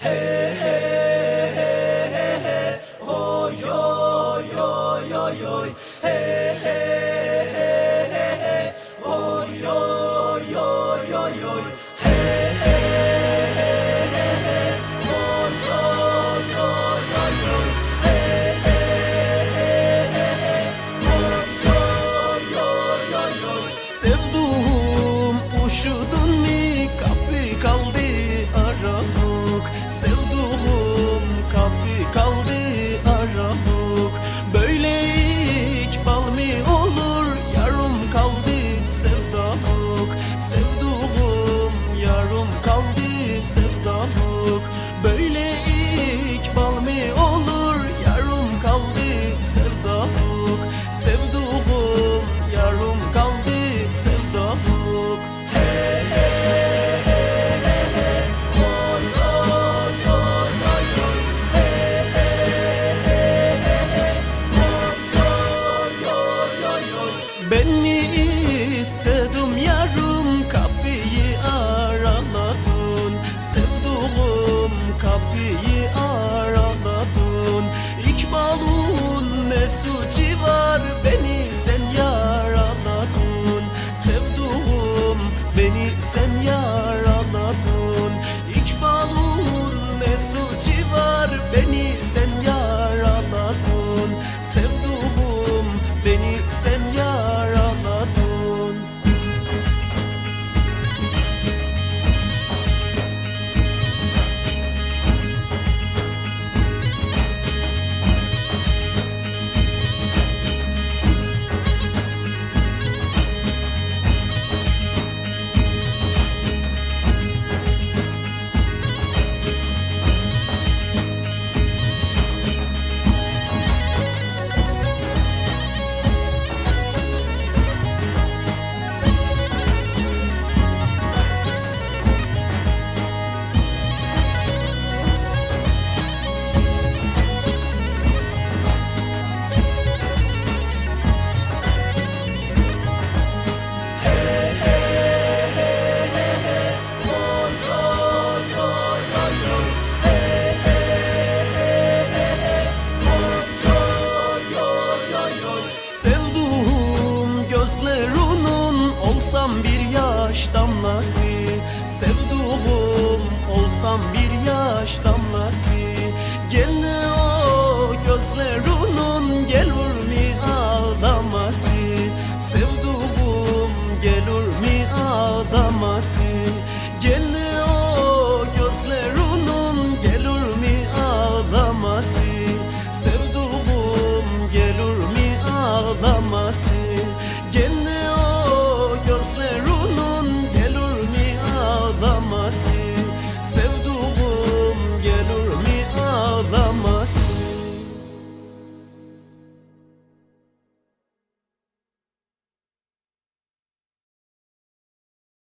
Hey, hey, hey, hey, hey, oh, yo, yo, yo, yo, hey, hey, hey, hey, hey, oh, yo, yo, yo, yo, hey. olsam bir yaş damlası Sevduğum olsam bir yaş damlası. Gel ne o gözlerunun gelur mi ağlaması. Sevduğum gelur mi ağlaması.